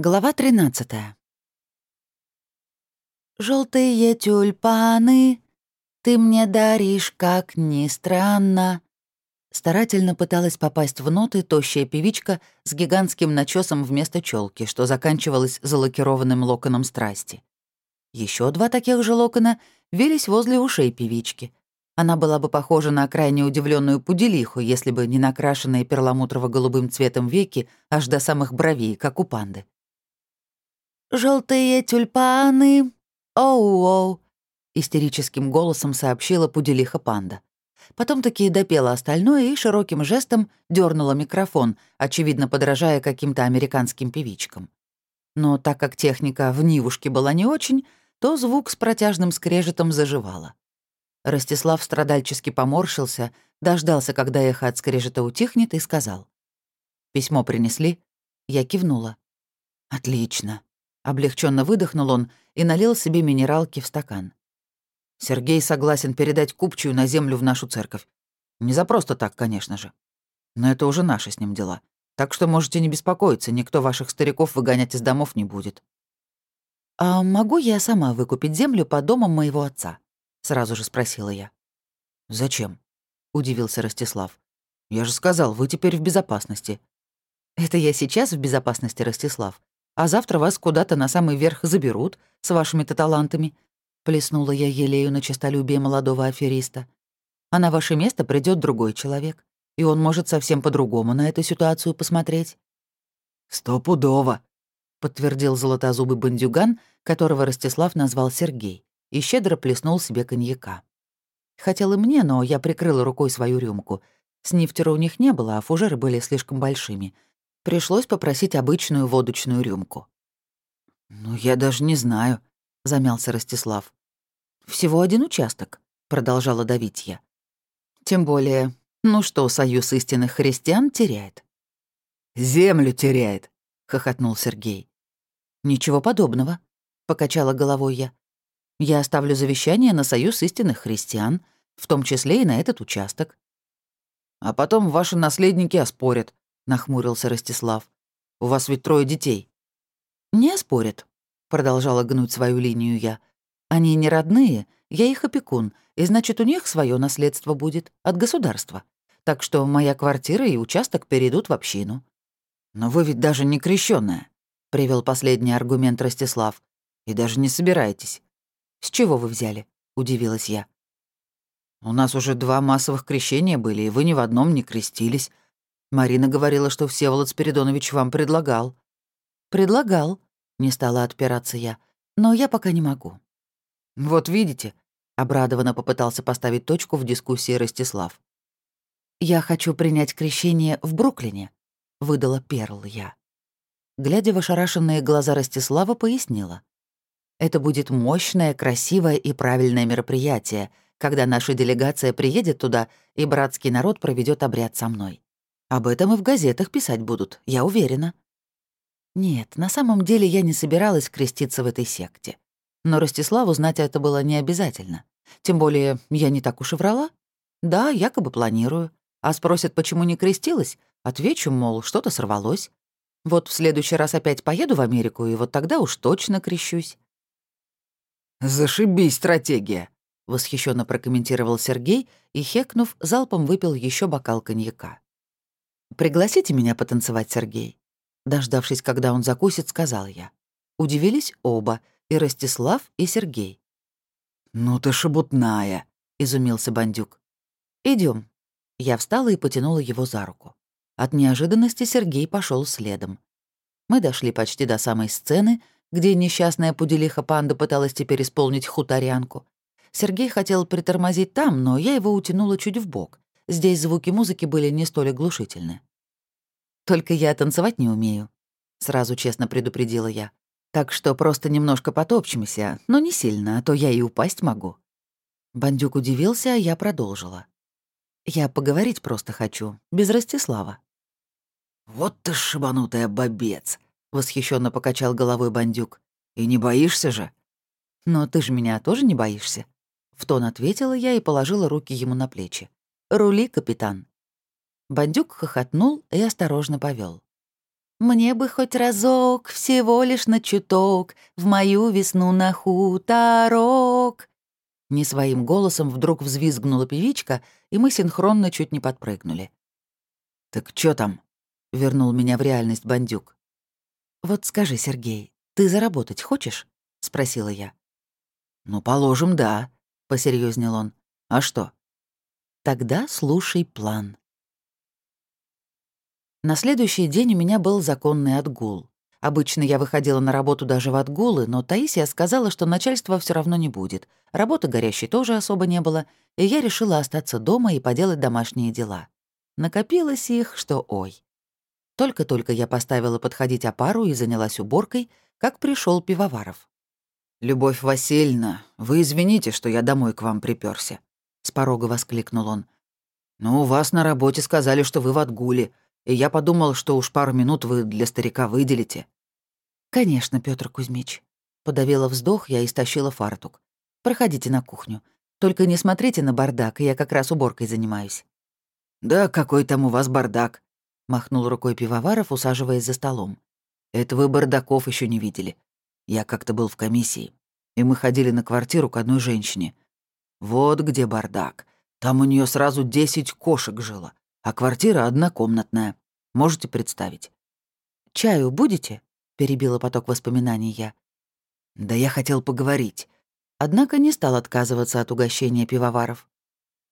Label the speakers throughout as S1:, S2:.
S1: Глава 13 Желтые тюльпаны ты мне даришь, как ни странно». Старательно пыталась попасть в ноты тощая певичка с гигантским начесом вместо челки, что заканчивалось залакированным локоном страсти. Еще два таких же локона вились возле ушей певички. Она была бы похожа на крайне удивленную пуделиху, если бы не накрашенные перламутрово-голубым цветом веки аж до самых бровей, как у панды. Желтые тюльпаны, оу-оу», — истерическим голосом сообщила пуделиха панда. Потом таки допела остальное и широким жестом дернула микрофон, очевидно подражая каким-то американским певичкам. Но так как техника в Нивушке была не очень, то звук с протяжным скрежетом заживала. Ростислав страдальчески поморщился, дождался, когда эхо от скрежета утихнет, и сказал. «Письмо принесли?» Я кивнула. «Отлично. Облегченно выдохнул он и налил себе минералки в стакан. Сергей согласен передать купчую на землю в нашу церковь. Не за просто так, конечно же. Но это уже наши с ним дела. Так что можете не беспокоиться, никто ваших стариков выгонять из домов не будет. «А могу я сама выкупить землю по домам моего отца?» — сразу же спросила я. «Зачем?» — удивился Ростислав. «Я же сказал, вы теперь в безопасности». «Это я сейчас в безопасности, Ростислав а завтра вас куда-то на самый верх заберут с вашими-то талантами», — плеснула я елею на честолюбие молодого афериста. «А на ваше место придет другой человек, и он может совсем по-другому на эту ситуацию посмотреть».
S2: «Стопудово», — подтвердил золотозубый бандюган,
S1: которого Ростислав назвал Сергей, и щедро плеснул себе коньяка. Хотел и мне, но я прикрыла рукой свою рюмку. Снифтера у них не было, а фужеры были слишком большими — Пришлось попросить обычную водочную рюмку.
S2: «Ну, я даже не знаю», — замялся Ростислав.
S1: «Всего один участок», — продолжала давить я. «Тем более, ну что, союз истинных христиан теряет?»
S2: «Землю теряет», —
S1: хохотнул Сергей. «Ничего подобного», — покачала головой я. «Я оставлю завещание на союз истинных христиан, в том числе и на этот участок».
S2: «А потом ваши наследники оспорят, нахмурился Ростислав. «У вас ведь трое детей».
S1: «Не спорят», — продолжала гнуть свою линию я. «Они не родные, я их опекун, и значит, у них свое наследство будет от государства. Так что моя квартира и участок перейдут в общину».
S2: «Но вы ведь даже не крещенная, привел последний аргумент Ростислав. «И даже не собираетесь».
S1: «С чего вы взяли?» — удивилась я.
S2: «У нас уже два массовых крещения были, и вы ни в одном не крестились. Марина говорила, что Всеволод Спиридонович вам предлагал».
S1: «Предлагал», — не стала отпираться я, «но я пока не могу».
S2: «Вот видите», — обрадованно попытался поставить точку в дискуссии Ростислав.
S1: «Я хочу принять крещение в Бруклине», — выдала Перл я. Глядя в ошарашенные глаза Ростислава, пояснила. «Это будет мощное, красивое и правильное мероприятие, когда наша делегация приедет туда, и братский народ проведет обряд со мной. Об этом и в газетах писать будут, я уверена. Нет, на самом деле я не собиралась креститься в этой секте. Но Ростиславу знать это было не обязательно. Тем более, я не так уж и врала. Да, якобы планирую. А спросят, почему не крестилась? Отвечу, мол, что-то сорвалось. Вот в следующий раз опять поеду в Америку, и вот тогда уж точно крещусь.
S2: «Зашибись стратегия», —
S1: восхищенно прокомментировал Сергей и, хекнув, залпом выпил еще бокал коньяка. «Пригласите меня потанцевать, Сергей». Дождавшись, когда он закусит, сказал я. Удивились оба, и Ростислав, и Сергей.
S2: «Ну ты шебутная», — изумился бандюк.
S1: Идем. Я встала и потянула его за руку. От неожиданности Сергей пошел следом. Мы дошли почти до самой сцены, где несчастная пуделиха панда пыталась теперь исполнить хуторянку. Сергей хотел притормозить там, но я его утянула чуть в бок. Здесь звуки музыки были не столь оглушительны. «Только я танцевать не умею», — сразу честно предупредила я. «Так что просто немножко потопчемся, но не сильно, а то я и упасть могу». Бандюк удивился, а я продолжила. «Я поговорить просто хочу, без Ростислава».
S2: «Вот ты шибанутая бобец!» — восхищенно покачал головой бандюк. «И не боишься же?»
S1: «Но ты же меня тоже не боишься?» В тон ответила я и положила руки ему на плечи. «Рули, капитан». Бандюк хохотнул и осторожно повел. Мне бы хоть разок, всего лишь на чуток, В мою весну на хуторок. Не своим голосом вдруг взвизгнула певичка, и мы синхронно чуть не подпрыгнули.
S2: «Так чё там?» — вернул меня в реальность бандюк.
S1: «Вот скажи, Сергей, ты заработать хочешь?» — спросила я.
S2: «Ну, положим, да», — посерьезнел он. «А что?»
S1: «Тогда слушай план». На следующий день у меня был законный отгул. Обычно я выходила на работу даже в отгулы, но Таисия сказала, что начальства все равно не будет. Работы горящей тоже особо не было, и я решила остаться дома и поделать домашние дела. Накопилось их, что ой. Только-только я поставила подходить опару и занялась уборкой, как пришел пивоваров.
S2: «Любовь Васильевна, вы извините, что я домой к вам приперся, с порога воскликнул он. «Но у вас на работе сказали, что вы в отгуле, и я подумал, что уж пару минут вы для старика выделите».
S1: «Конечно, Петр Кузьмич». Подавила вздох, я истощила фартук. «Проходите на кухню. Только не смотрите на бардак, я как раз уборкой занимаюсь».
S2: «Да какой там у вас бардак?» — махнул рукой пивоваров, усаживаясь за столом. «Это вы бардаков еще не видели. Я как-то был в комиссии, и мы ходили на квартиру к одной женщине. Вот где бардак. Там у нее сразу десять кошек жило, а квартира однокомнатная. Можете представить?»
S1: «Чаю будете?» — перебила поток воспоминаний я.
S2: «Да я хотел поговорить».
S1: Однако не стал отказываться от угощения пивоваров.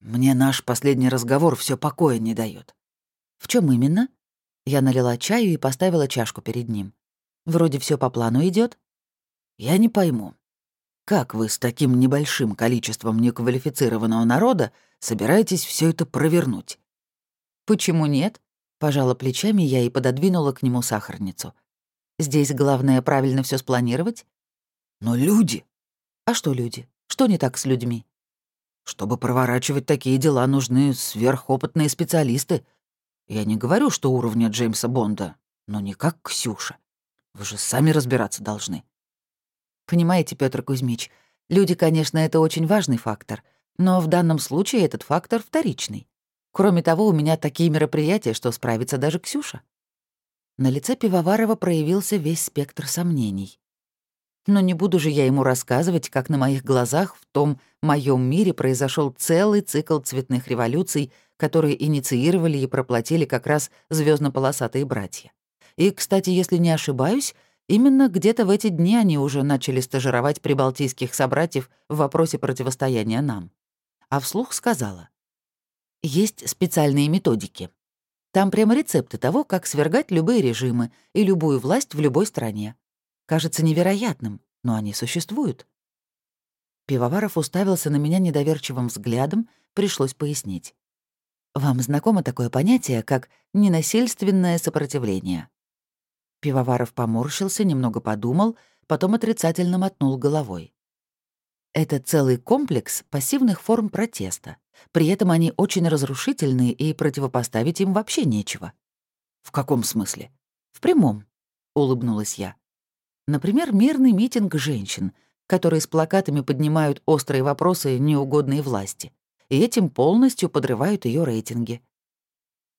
S2: «Мне наш последний разговор все покоя не дает.
S1: «В чем именно?» Я налила чаю и поставила чашку перед ним. «Вроде все по плану идет.
S2: «Я не пойму, как вы с таким небольшим количеством неквалифицированного народа собираетесь все это провернуть?»
S1: «Почему нет?» — пожала плечами я и пододвинула к нему сахарницу. «Здесь главное правильно все спланировать».
S2: «Но люди...»
S1: «А что люди? Что не так с людьми?»
S2: «Чтобы проворачивать такие дела, нужны сверхопытные специалисты», я не говорю, что уровня Джеймса Бонда, но не как Ксюша. Вы же сами разбираться должны.
S1: Понимаете, Петр Кузьмич, люди, конечно, это очень важный фактор, но в данном случае этот фактор вторичный. Кроме того, у меня такие мероприятия, что справится даже Ксюша. На лице Пивоварова проявился весь спектр сомнений. Но не буду же я ему рассказывать, как на моих глазах в том моем мире произошел целый цикл цветных революций, которые инициировали и проплатили как раз звездно полосатые братья. И, кстати, если не ошибаюсь, именно где-то в эти дни они уже начали стажировать прибалтийских собратьев в вопросе противостояния нам. А вслух сказала. Есть специальные методики. Там прямо рецепты того, как свергать любые режимы и любую власть в любой стране. Кажется невероятным, но они существуют. Пивоваров уставился на меня недоверчивым взглядом, пришлось пояснить. Вам знакомо такое понятие, как ненасильственное сопротивление? Пивоваров поморщился, немного подумал, потом отрицательно мотнул головой. Это целый комплекс пассивных форм протеста. При этом они очень разрушительные, и противопоставить им вообще нечего.
S2: «В каком смысле?»
S1: «В прямом», — улыбнулась я. Например, мирный митинг женщин, которые с плакатами поднимают острые вопросы неугодной власти, и этим полностью подрывают ее рейтинги.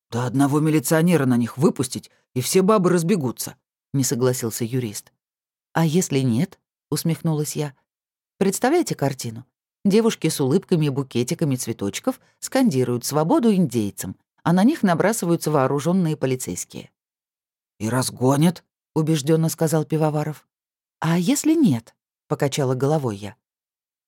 S2: «Да одного милиционера на них выпустить, и все бабы разбегутся», — не согласился юрист.
S1: «А если нет?» — усмехнулась я. «Представляете картину? Девушки с улыбками и букетиками цветочков скандируют «Свободу индейцам», а на них набрасываются вооруженные полицейские.
S2: «И разгонят?»
S1: убежденно сказал Пивоваров. А если нет? покачала головой я.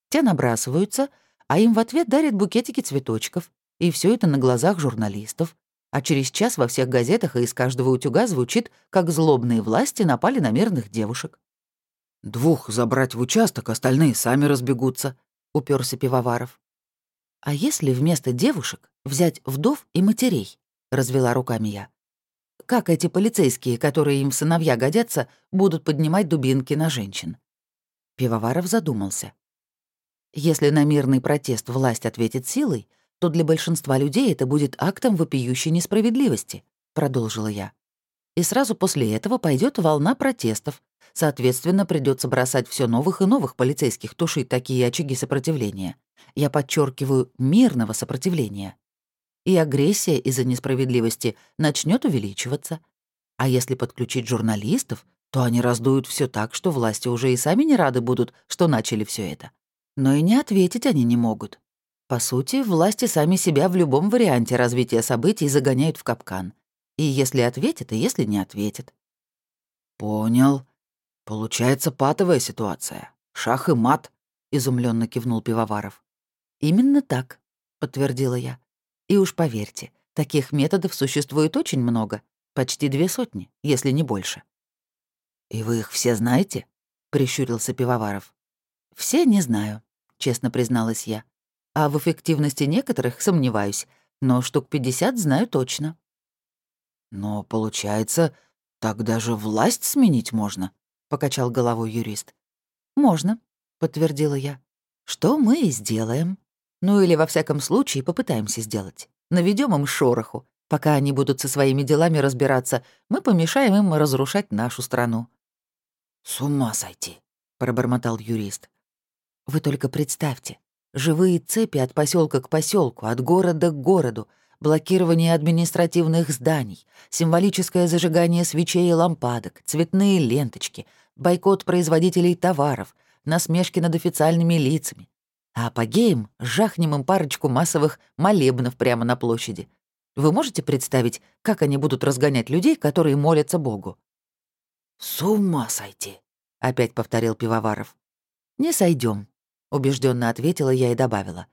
S1: Те набрасываются, а им в ответ дарят букетики цветочков, и все это на глазах журналистов. А через час во всех газетах и из каждого утюга звучит, как злобные власти напали на мирных девушек.
S2: «Двух забрать в участок, остальные сами разбегутся», — уперся Пивоваров.
S1: «А если вместо девушек взять вдов и матерей?» — развела руками я. Как эти полицейские, которые им сыновья годятся, будут поднимать дубинки на женщин? Пивоваров задумался. Если на мирный протест власть ответит силой, то для большинства людей это будет актом вопиющей несправедливости, продолжила я. И сразу после этого пойдет волна протестов. Соответственно, придется бросать все новых и новых полицейских тушить такие очаги сопротивления. Я подчеркиваю мирного сопротивления и агрессия из-за несправедливости начнет увеличиваться. А если подключить журналистов, то они раздуют все так, что власти уже и сами не рады будут, что начали все это. Но и не ответить они не могут. По сути, власти сами себя в любом варианте развития событий загоняют в капкан. И если ответят, и если не ответят.
S2: «Понял. Получается патовая ситуация. Шах и мат», — изумленно кивнул Пивоваров.
S1: «Именно так», — подтвердила я. «И уж поверьте, таких методов существует очень много, почти две сотни, если не больше».
S2: «И вы их все знаете?» — прищурился Пивоваров.
S1: «Все не знаю», — честно призналась я. «А в эффективности некоторых сомневаюсь, но штук пятьдесят знаю точно».
S2: «Но, получается, так даже власть сменить можно», — покачал головой юрист.
S1: «Можно», — подтвердила я. «Что мы и сделаем. Ну или, во всяком случае, попытаемся сделать. Наведем им шороху. Пока они будут со своими делами разбираться, мы помешаем им разрушать нашу страну».
S2: «С ума сойти», — пробормотал юрист.
S1: «Вы только представьте. Живые цепи от поселка к поселку, от города к городу, блокирование административных зданий, символическое зажигание свечей и лампадок, цветные ленточки, бойкот производителей товаров, насмешки над официальными лицами. А апогеем жахнем им парочку массовых молебнов прямо на площади. Вы можете представить, как они будут разгонять людей, которые молятся Богу?
S2: «С ума сойти!»
S1: — опять повторил Пивоваров. «Не сойдем, убежденно ответила я и добавила.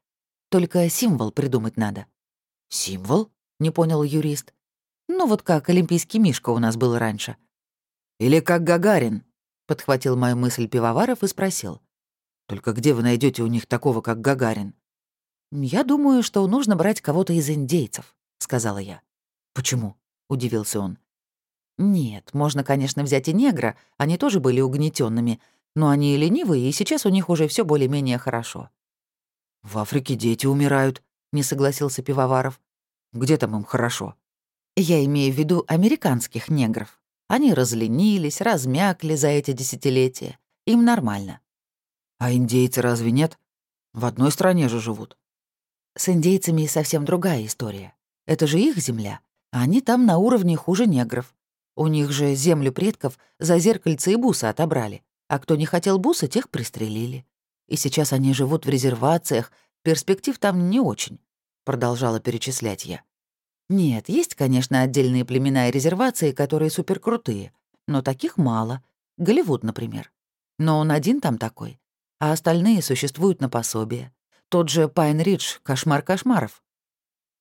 S1: «Только символ придумать надо».
S2: «Символ?»
S1: — не понял юрист. «Ну вот как олимпийский мишка у нас был раньше».
S2: «Или как Гагарин», —
S1: подхватил мою мысль Пивоваров и спросил.
S2: «Только где вы найдете у них такого, как Гагарин?»
S1: «Я думаю, что нужно брать кого-то из индейцев», — сказала я.
S2: «Почему?» — удивился он.
S1: «Нет, можно, конечно, взять и негра, они тоже были угнетенными, но они ленивые, и сейчас у них уже все более-менее хорошо».
S2: «В Африке дети умирают», — не согласился Пивоваров. «Где там им хорошо?»
S1: «Я имею в виду американских негров. Они разленились, размякли за эти десятилетия. Им нормально».
S2: «А индейцы разве нет? В одной стране же живут».
S1: «С индейцами совсем другая история. Это же их земля. А они там на уровне хуже негров. У них же землю предков за зеркальце и бусы отобрали. А кто не хотел бусы, тех пристрелили. И сейчас они живут в резервациях, Перспектив там не очень», — продолжала перечислять я. «Нет, есть, конечно, отдельные племена и резервации, которые суперкрутые, но таких мало. Голливуд, например. Но он один там такой, а остальные существуют на пособие. Тот же Пайн-Ридж — кошмар кошмаров».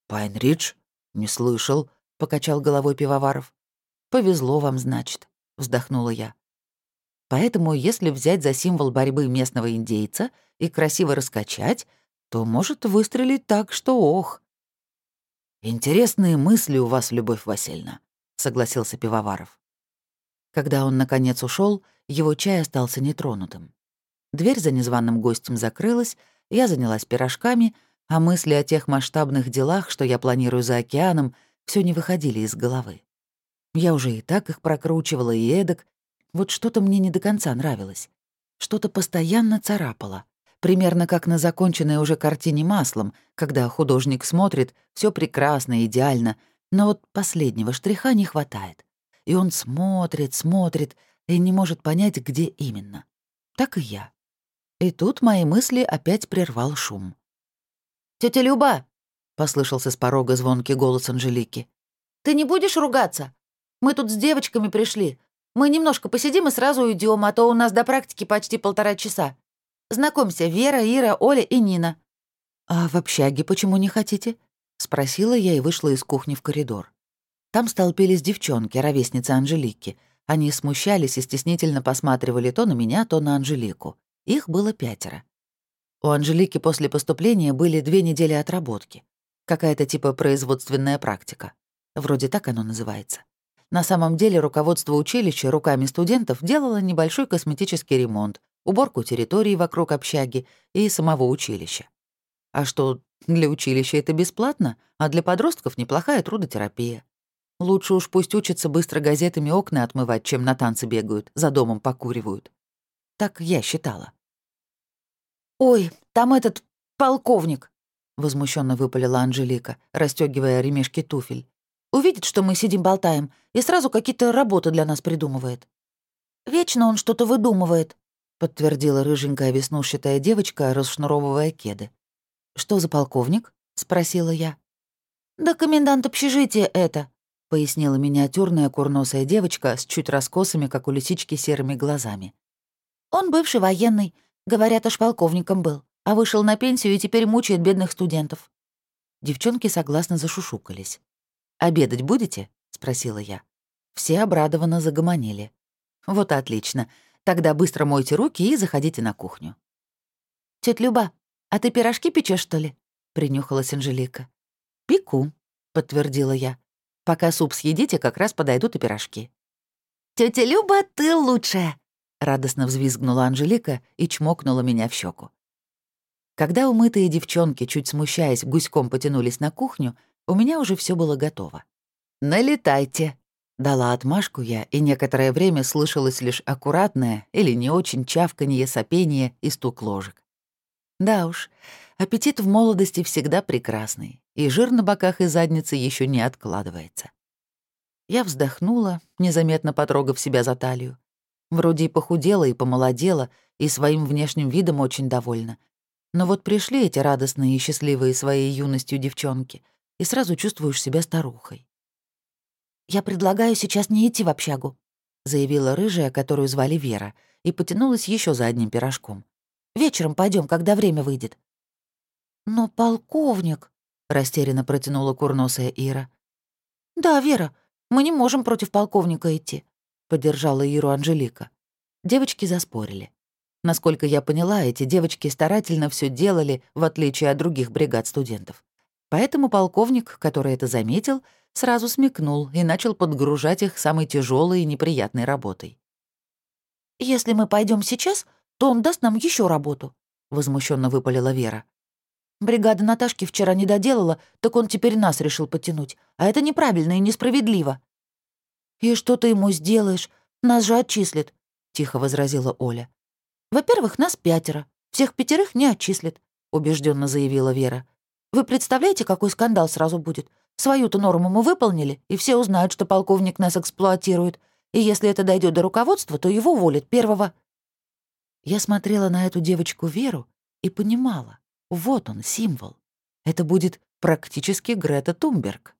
S2: «Пайн-Ридж? Не слышал», — покачал головой пивоваров.
S1: «Повезло вам, значит», — вздохнула я. Поэтому, если взять за символ борьбы местного индейца и красиво раскачать, то может выстрелить так, что ох.
S2: «Интересные мысли у вас, Любовь Васильевна», — согласился Пивоваров.
S1: Когда он, наконец, ушел, его чай остался нетронутым. Дверь за незваным гостем закрылась, я занялась пирожками, а мысли о тех масштабных делах, что я планирую за океаном, все не выходили из головы. Я уже и так их прокручивала, и эдак. Вот что-то мне не до конца нравилось. Что-то постоянно царапало. Примерно как на законченной уже картине маслом, когда художник смотрит, все прекрасно, идеально, но вот последнего штриха не хватает. И он смотрит, смотрит и не может понять, где именно. Так и я. И тут мои мысли опять прервал шум. «Тётя Люба!» — послышался с порога звонкий голос Анжелики. «Ты не будешь ругаться? Мы тут с девочками пришли. Мы немножко посидим и сразу уйдем, а то у нас до практики почти полтора часа. Знакомься, Вера, Ира, Оля и Нина». «А в общаге почему не хотите?» — спросила я и вышла из кухни в коридор. Там столпились девчонки, ровесницы Анжелики. Они смущались и стеснительно посматривали то на меня, то на Анжелику. Их было пятеро. У Анжелики после поступления были две недели отработки. Какая-то типа производственная практика. Вроде так оно называется. На самом деле руководство училища руками студентов делало небольшой косметический ремонт, уборку территории вокруг общаги и самого училища. А что, для училища это бесплатно, а для подростков неплохая трудотерапия. Лучше уж пусть учатся быстро газетами окна отмывать, чем на танцы бегают, за домом покуривают. Так я считала. «Ой, там этот полковник!» — возмущенно выпалила Анжелика, расстегивая ремешки туфель. Увидит, что мы сидим болтаем, и сразу какие-то работы для нас придумывает. Вечно он что-то выдумывает, подтвердила рыженькая веснушчатая девочка, расшнуровывая кеды. Что за полковник? спросила я. Да комендант общежития это, пояснила миниатюрная курносая девочка с чуть раскосыми, как у лисички, серыми глазами. Он бывший военный, говорят, аж полковником был, а вышел на пенсию и теперь мучает бедных студентов. Девчонки согласно зашушукались. «Обедать будете?» — спросила я. Все обрадованно загомонили. «Вот отлично. Тогда быстро мойте руки и заходите на кухню». «Тётя Люба, а ты пирожки печешь, что ли?» — принюхалась Анжелика. «Пеку», — подтвердила я. «Пока суп съедите, как раз подойдут и пирожки». «Тётя Люба, ты лучшая!» — радостно взвизгнула Анжелика и чмокнула меня в щеку. Когда умытые девчонки, чуть смущаясь, гуськом потянулись на кухню, у меня уже все было готово. «Налетайте!» — дала отмашку я, и некоторое время слышалось лишь аккуратное или не очень чавканье, сопение и стук ложек. Да уж, аппетит в молодости всегда прекрасный, и жир на боках и заднице еще не откладывается. Я вздохнула, незаметно потрогав себя за талию. Вроде и похудела, и помолодела, и своим внешним видом очень довольна, но вот пришли эти радостные и счастливые своей юностью девчонки, и сразу чувствуешь себя старухой. «Я предлагаю сейчас не идти в общагу», — заявила рыжая, которую звали Вера, и потянулась еще за одним пирожком. «Вечером пойдем, когда время выйдет». «Но полковник», — растерянно протянула курносая Ира. «Да, Вера, мы не можем против полковника идти», — поддержала Иру Анжелика. Девочки заспорили. Насколько я поняла, эти девочки старательно все делали, в отличие от других бригад студентов. Поэтому полковник, который это заметил, сразу смекнул и начал подгружать их самой тяжелой и неприятной работой. «Если мы пойдем сейчас, то он даст нам еще работу», — возмущенно выпалила Вера. «Бригада Наташки вчера не доделала, так он теперь нас решил подтянуть, а это неправильно и несправедливо». «И что ты ему сделаешь? Нас же отчислят», — тихо возразила Оля. «Во-первых, нас пятеро. Всех пятерых не отчислят», — убежденно заявила Вера. «Вы представляете, какой скандал сразу будет? Свою-то норму мы выполнили, и все узнают, что полковник нас эксплуатирует. И если это дойдет до руководства, то его уволят первого». Я смотрела на эту девочку Веру и понимала. Вот он, символ. Это будет практически Грета Тумберг.